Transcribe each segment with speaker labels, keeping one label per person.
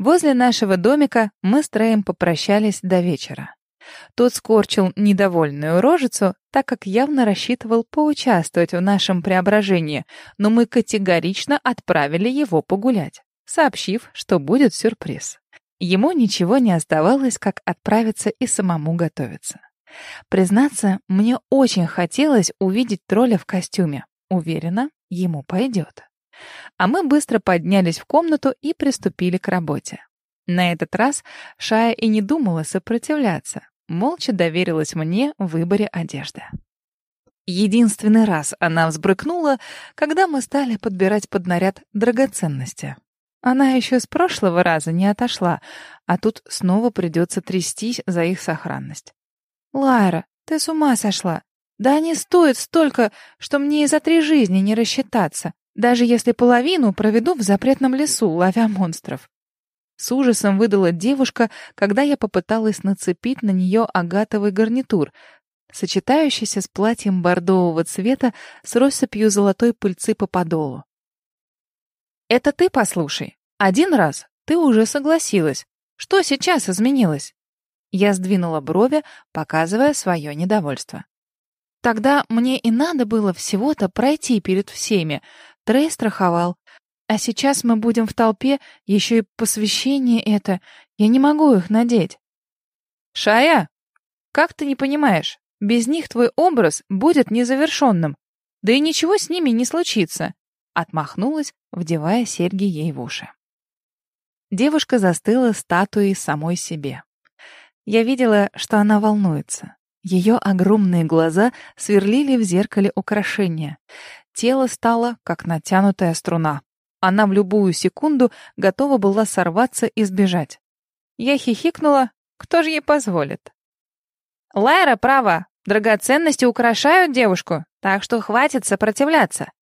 Speaker 1: Возле нашего домика мы с Троем попрощались до вечера. Тот скорчил недовольную рожицу, так как явно рассчитывал поучаствовать в нашем преображении, но мы категорично отправили его погулять, сообщив, что будет сюрприз. Ему ничего не оставалось, как отправиться и самому готовиться. Признаться, мне очень хотелось увидеть тролля в костюме. Уверена, ему пойдет. А мы быстро поднялись в комнату и приступили к работе. На этот раз Шая и не думала сопротивляться молча доверилась мне в выборе одежды. Единственный раз она взбрыкнула, когда мы стали подбирать под наряд драгоценности. Она еще с прошлого раза не отошла, а тут снова придется трястись за их сохранность. «Лайра, ты с ума сошла! Да они стоят столько, что мне и за три жизни не рассчитаться, даже если половину проведу в запретном лесу, ловя монстров. С ужасом выдала девушка, когда я попыталась нацепить на нее агатовый гарнитур, сочетающийся с платьем бордового цвета с россыпью золотой пыльцы по подолу. «Это ты послушай. Один раз ты уже согласилась. Что сейчас изменилось?» Я сдвинула брови, показывая свое недовольство. Тогда мне и надо было всего-то пройти перед всеми. Трей страховал, а сейчас мы будем в толпе, еще и посвящение это. Я не могу их надеть. Шая, как ты не понимаешь? Без них твой образ будет незавершенным. Да и ничего с ними не случится. Отмахнулась, вдевая серьги ей в уши. Девушка застыла статуей самой себе. Я видела, что она волнуется. Ее огромные глаза сверлили в зеркале украшения. Тело стало, как натянутая струна. Она в любую секунду готова была сорваться и сбежать. Я хихикнула. Кто же ей позволит? Лайра права. Драгоценности украшают девушку, так что хватит сопротивляться.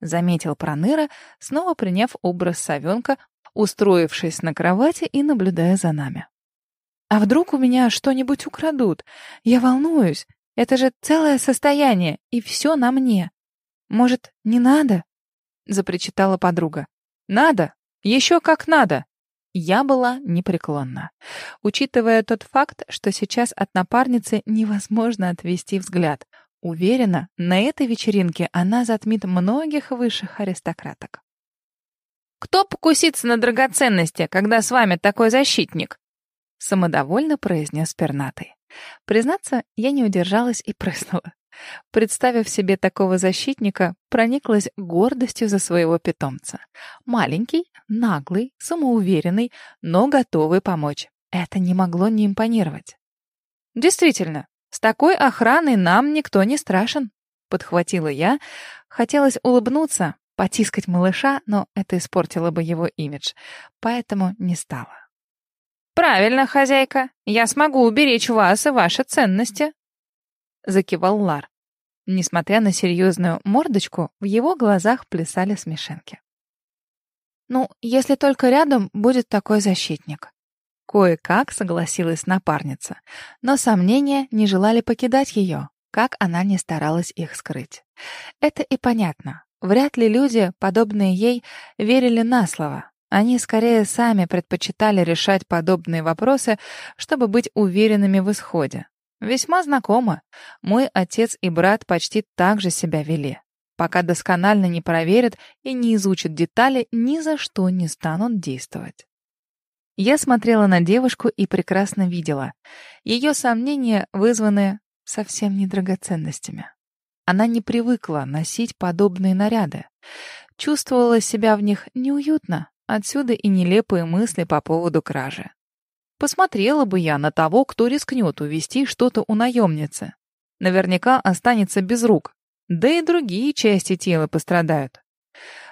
Speaker 1: Заметил Проныра, снова приняв образ совенка, устроившись на кровати и наблюдая за нами. А вдруг у меня что-нибудь украдут? Я волнуюсь. Это же целое состояние, и все на мне. Может, не надо? запричитала подруга. «Надо! Еще как надо!» Я была непреклонна, учитывая тот факт, что сейчас от напарницы невозможно отвести взгляд. Уверена, на этой вечеринке она затмит многих высших аристократок. «Кто покусится на драгоценности, когда с вами такой защитник?» Самодовольно произнес пернатый. Признаться, я не удержалась и прыснула. Представив себе такого защитника, прониклась гордостью за своего питомца. Маленький, наглый, самоуверенный, но готовый помочь. Это не могло не импонировать. «Действительно, с такой охраной нам никто не страшен», — подхватила я. Хотелось улыбнуться, потискать малыша, но это испортило бы его имидж, поэтому не стала. «Правильно, хозяйка. Я смогу уберечь вас и ваши ценности», — закивал Лар. Несмотря на серьезную мордочку, в его глазах плясали смешинки. «Ну, если только рядом будет такой защитник». Кое-как согласилась напарница, но сомнения не желали покидать ее, как она не старалась их скрыть. Это и понятно. Вряд ли люди, подобные ей, верили на слово. Они скорее сами предпочитали решать подобные вопросы, чтобы быть уверенными в исходе. Весьма знакомо. Мой отец и брат почти так же себя вели. Пока досконально не проверят и не изучат детали, ни за что не станут действовать. Я смотрела на девушку и прекрасно видела. Ее сомнения вызваны совсем не драгоценностями. Она не привыкла носить подобные наряды. Чувствовала себя в них неуютно, отсюда и нелепые мысли по поводу кражи. Посмотрела бы я на того, кто рискнет увести что-то у наемницы. Наверняка останется без рук. Да и другие части тела пострадают.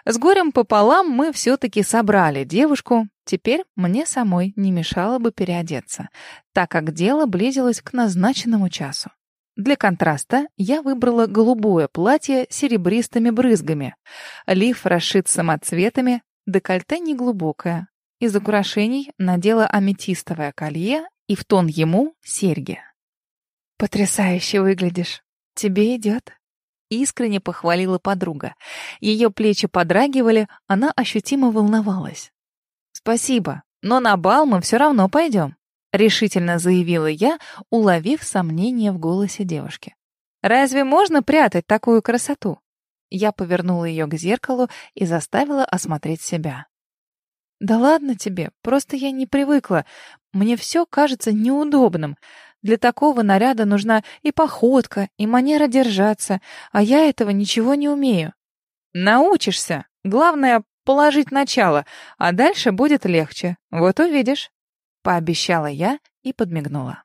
Speaker 1: С горем пополам мы все-таки собрали девушку. Теперь мне самой не мешало бы переодеться, так как дело близилось к назначенному часу. Для контраста я выбрала голубое платье с серебристыми брызгами. Лиф расшит самоцветами, декольте неглубокое, из украшений надела аметистовое колье и в тон ему серьги. «Потрясающе выглядишь. Тебе идет?» Искренне похвалила подруга. Ее плечи подрагивали, она ощутимо волновалась. «Спасибо. но на бал мы все равно пойдем», — решительно заявила я, уловив сомнение в голосе девушки. «Разве можно прятать такую красоту?» Я повернула ее к зеркалу и заставила осмотреть себя. «Да ладно тебе, просто я не привыкла. Мне все кажется неудобным. Для такого наряда нужна и походка, и манера держаться, а я этого ничего не умею». «Научишься. Главное — положить начало, а дальше будет легче. Вот увидишь», — пообещала я и подмигнула.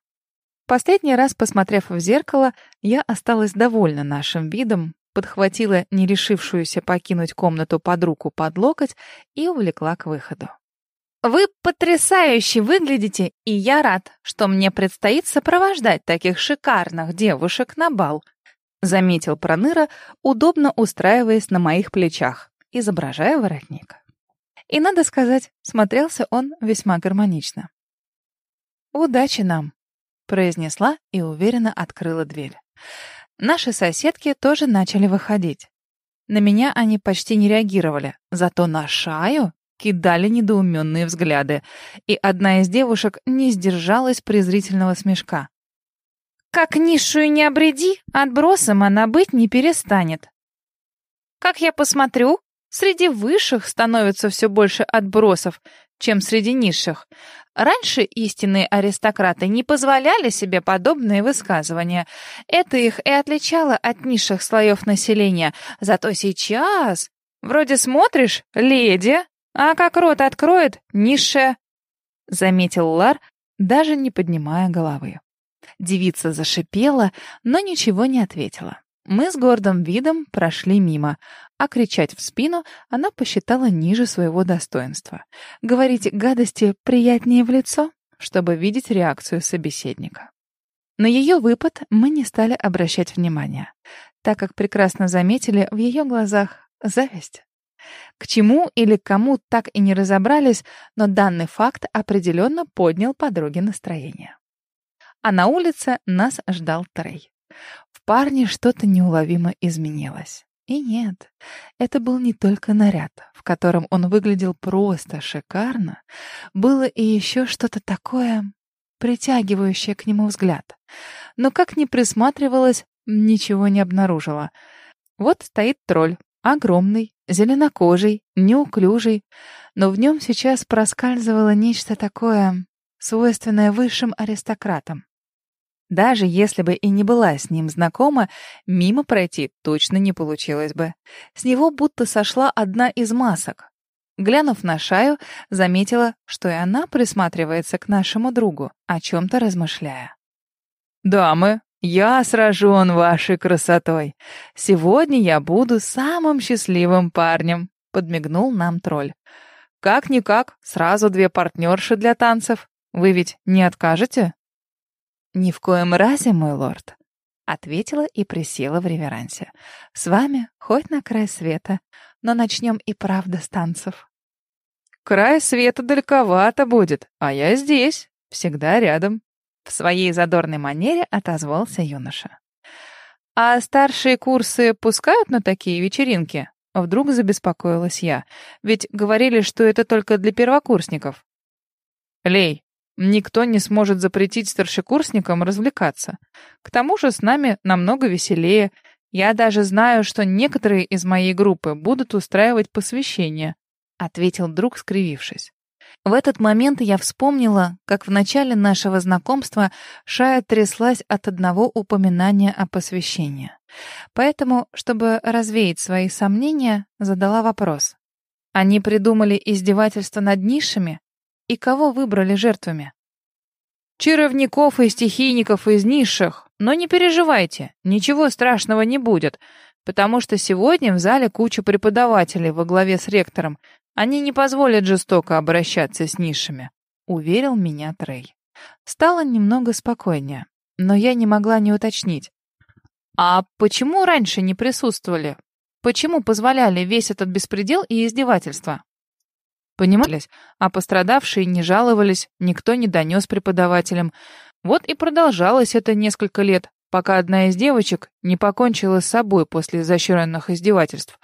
Speaker 1: Последний раз, посмотрев в зеркало, я осталась довольна нашим видом, подхватила нерешившуюся покинуть комнату подругу под локоть и увлекла к выходу. «Вы потрясающе выглядите, и я рад, что мне предстоит сопровождать таких шикарных девушек на бал», заметил Проныра, удобно устраиваясь на моих плечах, изображая воротник. И, надо сказать, смотрелся он весьма гармонично. «Удачи нам», — произнесла и уверенно открыла дверь. Наши соседки тоже начали выходить. На меня они почти не реагировали, зато на Шаю кидали недоуменные взгляды, и одна из девушек не сдержалась презрительного смешка. «Как низшую не обреди, отбросом она быть не перестанет». «Как я посмотрю, среди высших становится все больше отбросов, чем среди низших. Раньше истинные аристократы не позволяли себе подобные высказывания. Это их и отличало от низших слоев населения. Зато сейчас... Вроде смотришь, леди, а как рот откроет, низшая, — заметил Лар, даже не поднимая головы. Девица зашипела, но ничего не ответила. Мы с гордым видом прошли мимо, а кричать в спину она посчитала ниже своего достоинства. Говорить гадости приятнее в лицо, чтобы видеть реакцию собеседника. На ее выпад мы не стали обращать внимания, так как прекрасно заметили в ее глазах зависть. К чему или кому так и не разобрались, но данный факт определенно поднял подруге настроение. А на улице нас ждал Трей парне что-то неуловимо изменилось. И нет, это был не только наряд, в котором он выглядел просто шикарно, было и еще что-то такое, притягивающее к нему взгляд. Но как ни присматривалась, ничего не обнаружила. Вот стоит тролль, огромный, зеленокожий, неуклюжий, но в нем сейчас проскальзывало нечто такое, свойственное высшим аристократам. Даже если бы и не была с ним знакома, мимо пройти точно не получилось бы. С него будто сошла одна из масок. Глянув на Шаю, заметила, что и она присматривается к нашему другу, о чем-то размышляя. «Дамы, я сражен вашей красотой. Сегодня я буду самым счастливым парнем», — подмигнул нам тролль. «Как-никак, сразу две партнерши для танцев. Вы ведь не откажете?» «Ни в коем разе, мой лорд», — ответила и присела в реверансе. «С вами хоть на край света, но начнем и правда с танцев». «Край света далековато будет, а я здесь, всегда рядом», — в своей задорной манере отозвался юноша. «А старшие курсы пускают на такие вечеринки?» Вдруг забеспокоилась я. «Ведь говорили, что это только для первокурсников». «Лей, Никто не сможет запретить старшекурсникам развлекаться. К тому же с нами намного веселее. Я даже знаю, что некоторые из моей группы будут устраивать посвящение», — ответил друг, скривившись. В этот момент я вспомнила, как в начале нашего знакомства Шая тряслась от одного упоминания о посвящении. Поэтому, чтобы развеять свои сомнения, задала вопрос. Они придумали издевательство над низшими? И кого выбрали жертвами? Чаровников и стихийников из низших. Но не переживайте, ничего страшного не будет, потому что сегодня в зале куча преподавателей во главе с ректором. Они не позволят жестоко обращаться с низшими, уверил меня Трей. Стало немного спокойнее, но я не могла не уточнить. А почему раньше не присутствовали? Почему позволяли весь этот беспредел и издевательства? Понимались, а пострадавшие не жаловались, никто не донес преподавателям. Вот и продолжалось это несколько лет, пока одна из девочек не покончила с собой после изощренных издевательств.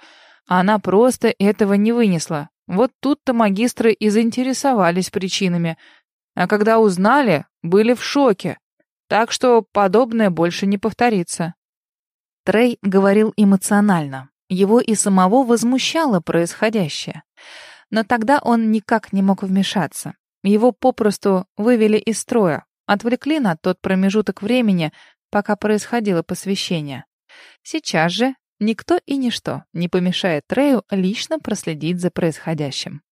Speaker 1: Она просто этого не вынесла.
Speaker 2: Вот тут-то магистры и заинтересовались причинами. А когда узнали, были в шоке. Так что подобное больше не повторится.
Speaker 1: Трей говорил эмоционально. Его и самого возмущало происходящее. Но тогда он никак не мог вмешаться. Его попросту вывели из строя, отвлекли на тот промежуток времени, пока происходило посвящение. Сейчас же никто и ничто не помешает Трею лично проследить за происходящим.